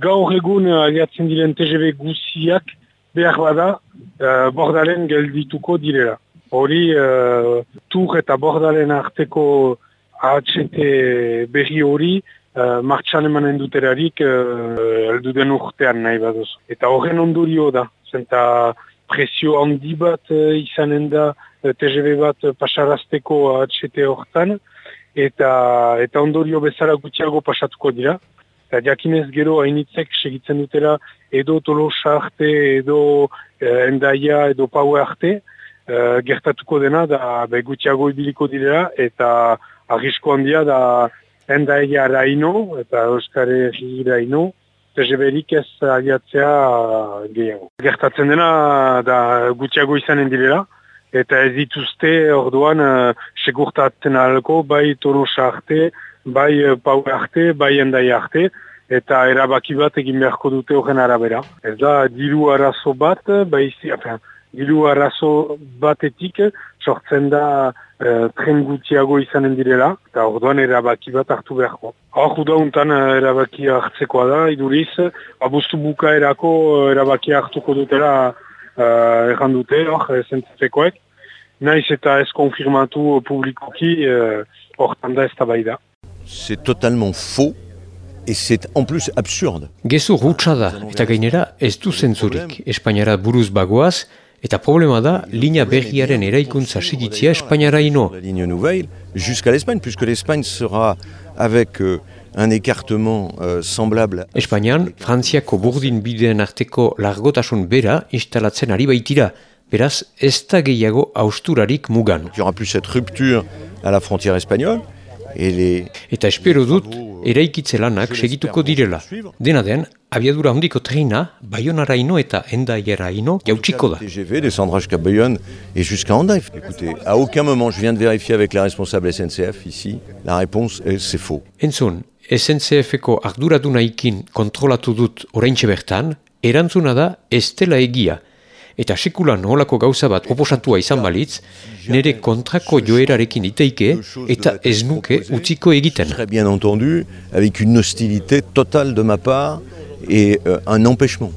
Gaur egun aliatzen diren TGV guziak behar bada uh, bordalen geldituko direla. Hori uh, tur eta bordalen arteko AHT berri hori uh, martxan emanen duterarik uh, elduden urtean nahi baduz. Eta horren ondurio da, zenta presio handi bat uh, izanen da uh, TGV bat pasarazteko AHT hortan, eta, eta ondorio bezala gutxiago pasatuko dira. Eta jakinez gero hainitzek segitzen dutela edo tolosa arte, edo eh, endaia, edo paue arte, eh, gertatuko dena da be, gutxiago ibiliko direla, eta arrisko handia da endaia raino, eta euskare raino, tezeberik ez aliatzea gehiago. Gertatzen dena da gutxiago izanen direla, eta ez dituzte orduan uh, segurtatzen alko, bai tolosa arte, bai uh, paue arte, bai endai arte, eta erabaki bat egin beharko dute horren arabera. Ez da, diru arazo bat, bai enfin, diru arazo batetik, sortzen da uh, tren gutiago izanen direla, eta orduan erabaki bat hartu beharko. Hor, untan erabaki hartzekoa da, iduriz, abuztu buka erako erabaki hartuko dutela uh, erran dute, hor, zentzitekoek, naiz eta ez konfirmatu publikoki hortan da ez tabai da. C'est totalement faux et c'est en plus absurde. Gezu rutsa da eta gainera ez du zentzurik Espainiara buruz bagoaz eta problema da linea berriaren eraikuntza segitzia Espainiara ino. La ligne nouvelle jusqu'à l'Espagne puisque l'Espagne sera avec euh, un écartement euh, semblable. Espainian, Frantziako burdin bideen arteko largotasun bera instalatzen ari baitira. Beraz, ez da gehiago austurarik mugan. Il y aura plus cette rupture à la frontière espagnole. Et les... Eta espero dut, eraikitze lanak segituko direla. Dena den, abiadura handiko treina, Bayonara ino eta Endaiera ino jautsiko da. TGV descendra jusqu'à Bayonne et jusqu'à Hendaye. Écoutez, à aucun moment, je viens de vérifier avec la responsable SNCF ici, la réponse est c'est faux. Entzun, SNCF-eko arduradunaikin kontrolatu dut oraintxe bertan, erantzuna da ez dela egia, eta sekulan holako gauza bat oposatua izan balitz, nire kontrako joerarekin iteike eta ez nuke utziko egiten. Très bien entendu, avec une hostilité totale de ma part et euh, un empêchement.